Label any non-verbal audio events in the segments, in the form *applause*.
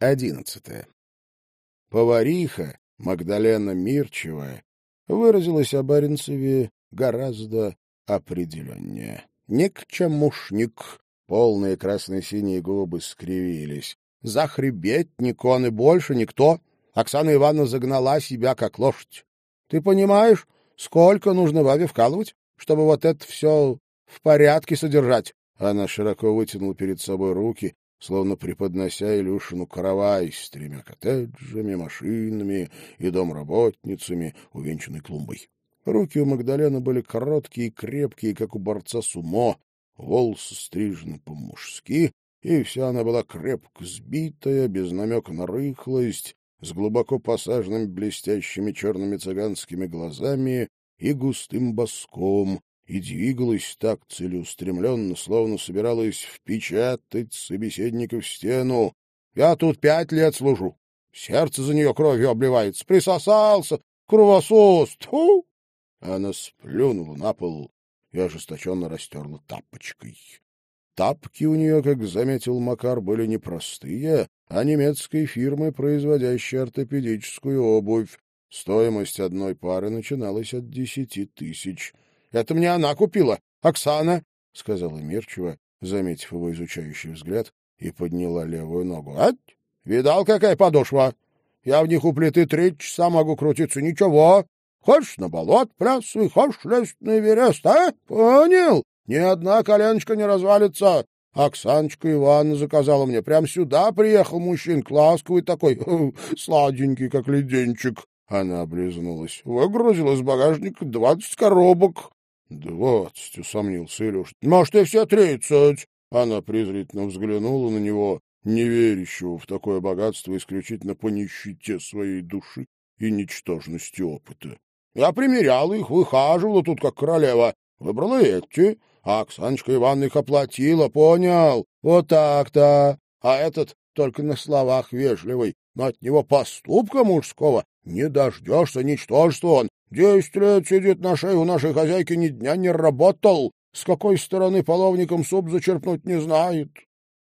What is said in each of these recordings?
Одиннадцатое. Повариха Магдалена Мирчева выразилась о Баренцеве гораздо определеннее. Никчемушник, полные красно-синие губы скривились. Захребетник он и больше никто. Оксана Ивановна загнала себя, как лошадь. Ты понимаешь, сколько нужно бабе вкалывать, чтобы вот это все в порядке содержать? Она широко вытянула перед собой руки, словно преподнося Илюшину каравай с тремя коттеджами, машинами и домработницами, увенчанной клумбой. Руки у Магдалены были короткие и крепкие, как у борца сумо, волосы стрижены по-мужски, и вся она была крепко сбитая, без намека на рыхлость, с глубоко посаженными блестящими черными цыганскими глазами и густым боском, и двигалась так целеустремленно, словно собиралась впечатать собеседника в стену. Я тут пять лет служу. Сердце за нее кровью обливается. Присосался. Кровосос. Тьфу! Она сплюнула на пол и ожесточенно растерла тапочкой. Тапки у нее, как заметил Макар, были не простые, а немецкой фирмы, производящей ортопедическую обувь. Стоимость одной пары начиналась от десяти тысяч. Это мне она купила. Оксана, — сказала Мирчева, заметив его изучающий взгляд, и подняла левую ногу. — Ать! Видал, какая подошва? Я в них у плиты три часа могу крутиться. Ничего. Хочешь на болот плясуй, хочешь лезть на Эверест, а? Понял? Ни одна коленочка не развалится. Оксаночка Ивановна заказала мне. Прям сюда приехал мужчин, ласковый такой, *laughs* сладенький, как леденчик. Она облизнулась. Выгрузил из багажника двадцать коробок. «Двадцать», — усомнился Илюш. «Может, и все тридцать». Она презрительно взглянула на него, неверящего в такое богатство исключительно по нищете своей души и ничтожности опыта. «Я примеряла их, выхаживала тут, как королева. Выбрала эти, а Оксаночка Ивановна их оплатила, понял? Вот так-то. А этот только на словах вежливый, но от него поступка мужского не дождешься, ничтожество он. Десять лет сидит на шее у нашей хозяйки, ни дня не работал. С какой стороны половником суп зачерпнуть не знает.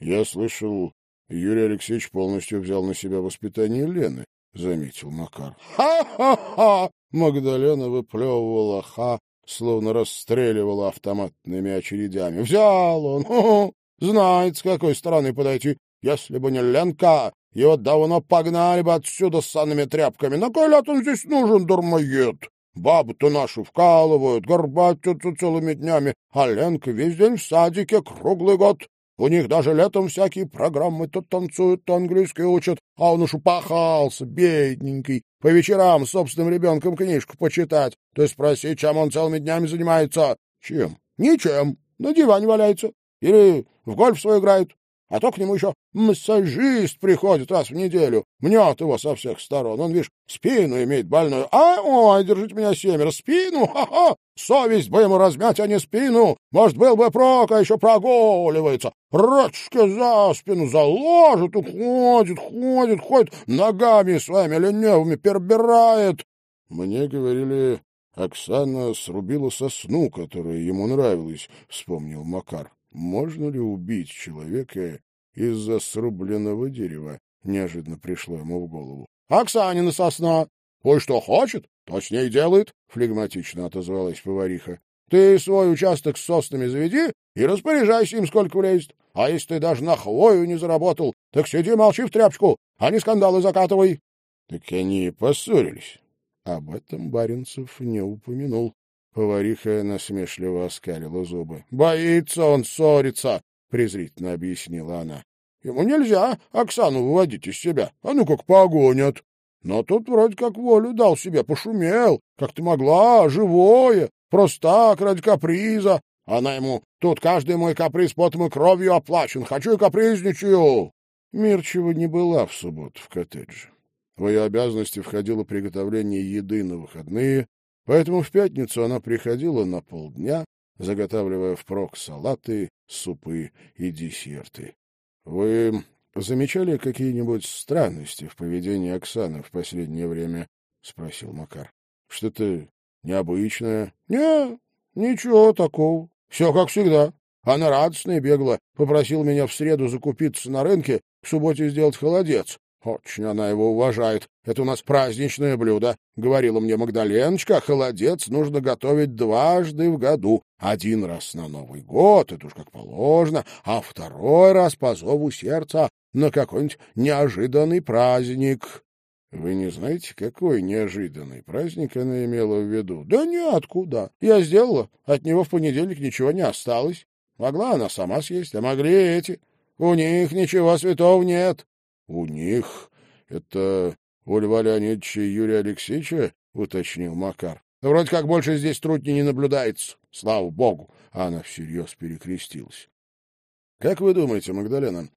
Я слышал, Юрий Алексеевич полностью взял на себя воспитание Лены, — заметил Макар. «Ха-ха-ха!» Магдалена выплевывала ха, словно расстреливала автоматными очередями. «Взял он! Ху -ху. Знает, с какой стороны подойти. Если бы не Ленка, его давно погнали бы отсюда с санными тряпками. На кой ляд он здесь нужен, дармоед? Бабы-то наши вкалывают, горбатятся целыми днями, а Ленка весь день в садике, круглый год. У них даже летом всякие программы то танцуют, то английский учат, а он уж упахался, бедненький. По вечерам собственным ребенком книжку почитать. Ты спроси, чем он целыми днями занимается. Чем? Ничем. На диване валяется. Или в гольф свой играет. А то к нему еще массажист приходит раз в неделю, мнет его со всех сторон. Он, видишь, спину имеет больную. А, ой, держите меня семеро, спину, ха-ха! Совесть бы ему размять, а не спину. Может, был бы прок, а еще прогуливается. Ручки за спину заложит, уходит, ходит, ходит, ногами своими ленивыми перебирает. Мне говорили, Оксана срубила сосну, которая ему нравилась, — вспомнил Макар. Можно ли убить человека из-за срубленного дерева? Неожиданно пришло ему в голову. — Оксанина сосна. Ой, что хочет, то с ней делает, — флегматично отозвалась повариха. — Ты свой участок с соснами заведи и распоряжайся им, сколько влезет. А если ты даже на хвою не заработал, так сиди молчи в тряпочку, а не скандалы закатывай. Так они поссорились. Об этом Баренцев не упомянул. Повариха насмешливо оскалила зубы. — Боится он ссориться, — презрительно объяснила она. — Ему нельзя Оксану выводить из себя, а ну как погонят. Но тут вроде как волю дал себе, пошумел, как ты могла, живое, просто так, ради каприза. Она ему, тут каждый мой каприз потом и кровью оплачен, хочу и капризничаю. Мирчева не была в субботу в коттедже. В ее обязанности входило приготовление еды на выходные, Поэтому в пятницу она приходила на полдня, заготавливая впрок салаты, супы и десерты. — Вы замечали какие-нибудь странности в поведении Оксаны в последнее время? — спросил Макар. — Что-то необычное? — Не, ничего такого. Все как всегда. Она радостная бегала, попросила меня в среду закупиться на рынке, к субботе сделать холодец. Очень она его уважает. Это у нас праздничное блюдо. Говорила мне Магдаленочка, холодец нужно готовить дважды в году. Один раз на Новый год, это уж как положено, а второй раз по зову сердца на какой-нибудь неожиданный праздник. Вы не знаете, какой неожиданный праздник она имела в виду? Да ниоткуда. Я сделала. От него в понедельник ничего не осталось. Могла она сама съесть, а могли эти. У них ничего святого нет. — У них? Это у Льва Леонидовича и Юрия Алексеевича? — уточнил Макар. — Вроде как больше здесь трудни не наблюдается. Слава богу! А она всерьез перекрестилась. — Как вы думаете, Магдалена,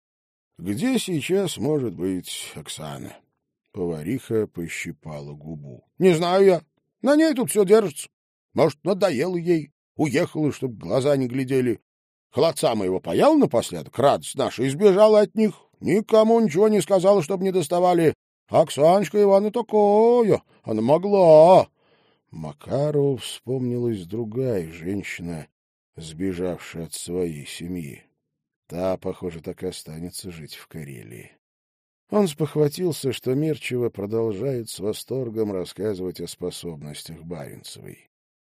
где сейчас может быть Оксана? Повариха пощипала губу. — Не знаю я. На ней тут все держится. Может, надоело ей. Уехала, чтобы глаза не глядели. Холодца моего паял напоследок, радость наша, избежала от них. Никому ничего не сказала, чтобы не доставали. Оксаночка Ивановна такое, она могла. Макару вспомнилась другая женщина, сбежавшая от своей семьи. Та, похоже, так и останется жить в Карелии. Он спохватился, что Мерчева продолжает с восторгом рассказывать о способностях Баренцевой.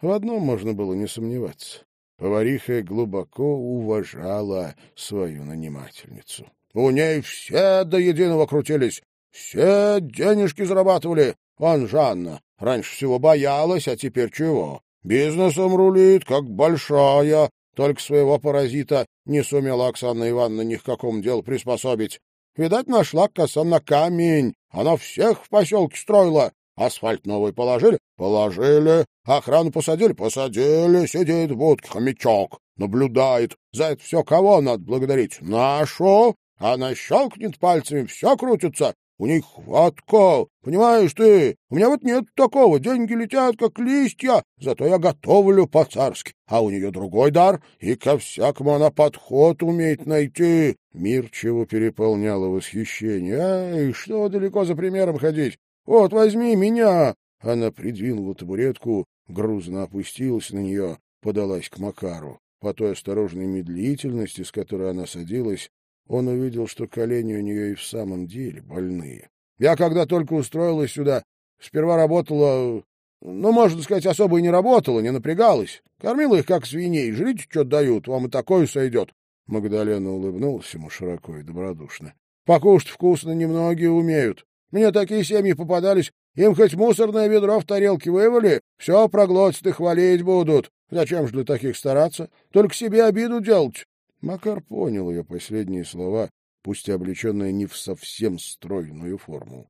В одном можно было не сомневаться. Повариха глубоко уважала свою нанимательницу. У ней все до единого крутились, все денежки зарабатывали. Вон Жанна раньше всего боялась, а теперь чего? Бизнесом рулит, как большая. Только своего паразита не сумела Оксана Ивановна ни к какому делу приспособить. Видать, нашла коса на камень. Она всех в поселке строила. Асфальт новый положили? Положили. Охрану посадили? Посадили. Сидит в будке хомячок. Наблюдает. За это все кого надо благодарить? Нашу. Она щелкнет пальцами, все крутится. У них хватка. Понимаешь ты? У меня вот нет такого. Деньги летят, как листья. Зато я готовлю по-царски. А у нее другой дар, и ко всякому она подход умеет найти. Мир чего переполняло восхищение. Ай, что далеко за примером ходить? Вот, возьми меня!» Она придвинула табуретку, грузно опустилась на нее, подалась к Макару. По той осторожной медлительности, с которой она садилась, он увидел, что колени у нее и в самом деле больные. «Я, когда только устроилась сюда, сперва работала... Ну, можно сказать, особо и не работала, не напрягалась. Кормила их, как свиней. Жрите, что дают, вам и такое сойдет». Магдалена улыбнулась ему широко и добродушно. «Покушать вкусно немногие умеют. Мне такие семьи попадались, им хоть мусорное ведро в тарелке вывали, все проглотят и хвалить будут. Зачем же для таких стараться? Только себе обиду делать. Макар понял ее последние слова, пусть и облеченные не в совсем стройную форму.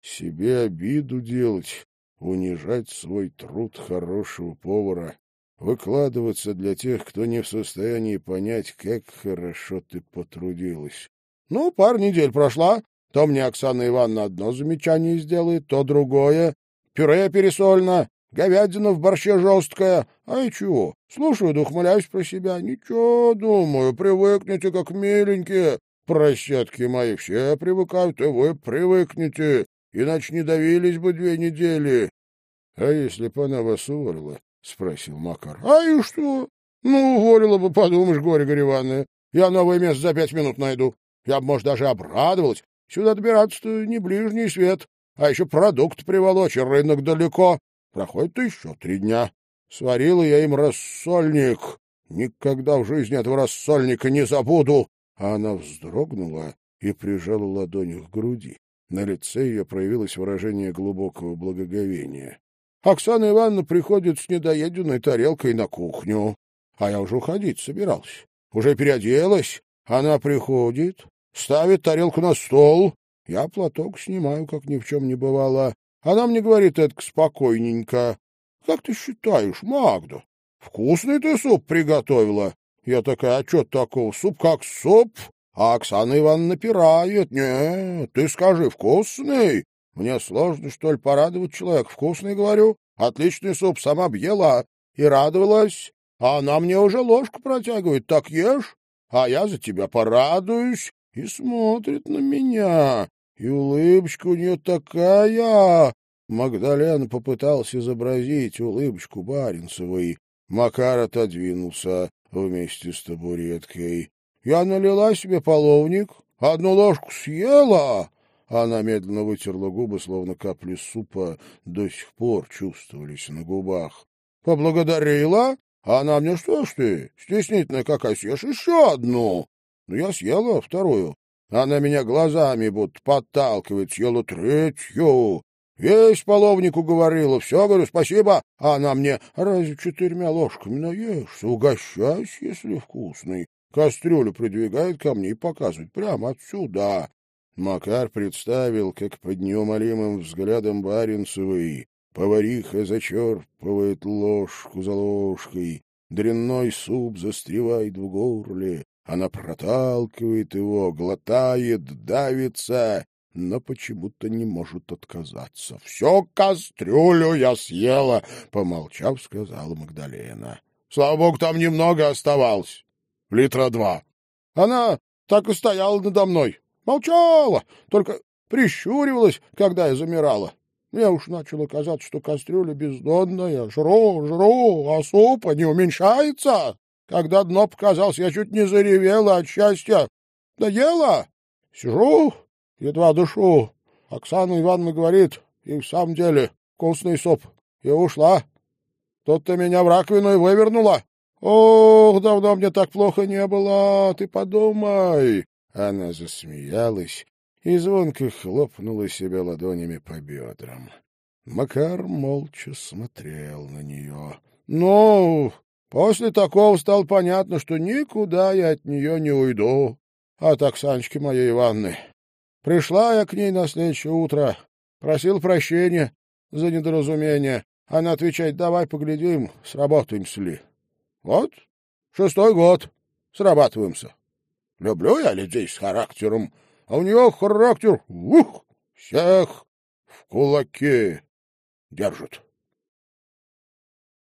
Себе обиду делать, унижать свой труд хорошего повара, выкладываться для тех, кто не в состоянии понять, как хорошо ты потрудилась. Ну, пару недель прошла, то мне Оксана Ивановна одно замечание сделает, то другое. Пюре пересольно, говядина в борще жесткая. А и чего? Слушаю да ухмыляюсь про себя. Ничего, думаю, привыкнете, как миленькие. Просятки мои все привыкают, и вы привыкнете. Иначе не давились бы две недели. — А если бы она вас уволила? — спросил Макар. — А и что? Ну, уволила бы, подумаешь, горе гореванное. Я новое место за пять минут найду. Я бы, может, даже обрадовалась. Сюда добираться-то не ближний свет, а еще продукт приволочь, рынок далеко. Проходит еще три дня. Сварила я им рассольник. Никогда в жизни этого рассольника не забуду. Она вздрогнула и прижала ладонь к груди. На лице ее проявилось выражение глубокого благоговения. Оксана Ивановна приходит с недоеденной тарелкой на кухню. А я уже уходить собирался. Уже переоделась. Она приходит, ставит тарелку на стол. Я платок снимаю, как ни в чем не бывало. Она мне говорит это спокойненько. — Как ты считаешь, Магда, вкусный ты суп приготовила? Я такая, а что такого? Суп как суп? А Оксана Ивановна напирает. Нет, ты скажи, вкусный? Мне сложно, что ли, порадовать человека. Вкусный, говорю. Отличный суп, сама объела и радовалась. А она мне уже ложку протягивает. Так ешь, а я за тебя порадуюсь и смотрит на меня. И улыбочка у нее такая. Магдалена попытался изобразить улыбочку Баренцевой. Макар отодвинулся вместе с табуреткой. Я налила себе половник, одну ложку съела!» Она медленно вытерла губы, словно капли супа до сих пор чувствовались на губах. «Поблагодарила? Она мне, что ж ты, стеснительная какая, съешь еще одну?» «Ну, я съела вторую. Она меня глазами будто подталкивает, съела третью. Весь половнику говорила, все, говорю, спасибо. А она мне, разве четырьмя ложками наешься? Угощайся, если вкусный. Кастрюлю придвигает ко мне и показывает прямо отсюда. Макар представил, как под неумолимым взглядом Баренцевой повариха зачерпывает ложку за ложкой, дрянной суп застревает в горле, она проталкивает его, глотает, давится, но почему-то не может отказаться. — Все кастрюлю я съела, — помолчав, сказала Магдалена. — Слава богу, там немного оставалось. Литра два. Она так и стояла надо мной. Молчала, только прищуривалась, когда я замирала. Мне уж начало казаться, что кастрюля бездонная. Жру, жру, а супа не уменьшается. Когда дно показалось, я чуть не заревела от счастья. Доела? Сижу, едва дышу. Оксана Ивановна говорит, и в самом деле вкусный суп. И ушла. Тут-то меня в раковину и вывернула. Ох, давно мне так плохо не было, ты подумай. Она засмеялась и звонко хлопнула себя ладонями по бедрам. Макар молча смотрел на нее. — Ну, После такого стало понятно, что никуда я от нее не уйду, от Оксаночки моей Ивановны. Пришла я к ней на следующее утро, просил прощения за недоразумение. Она отвечает, давай поглядим, сработаемся ли. Вот, шестой год, срабатываемся. Люблю я людей с характером, а у нее характер, ух, всех в кулаке держит.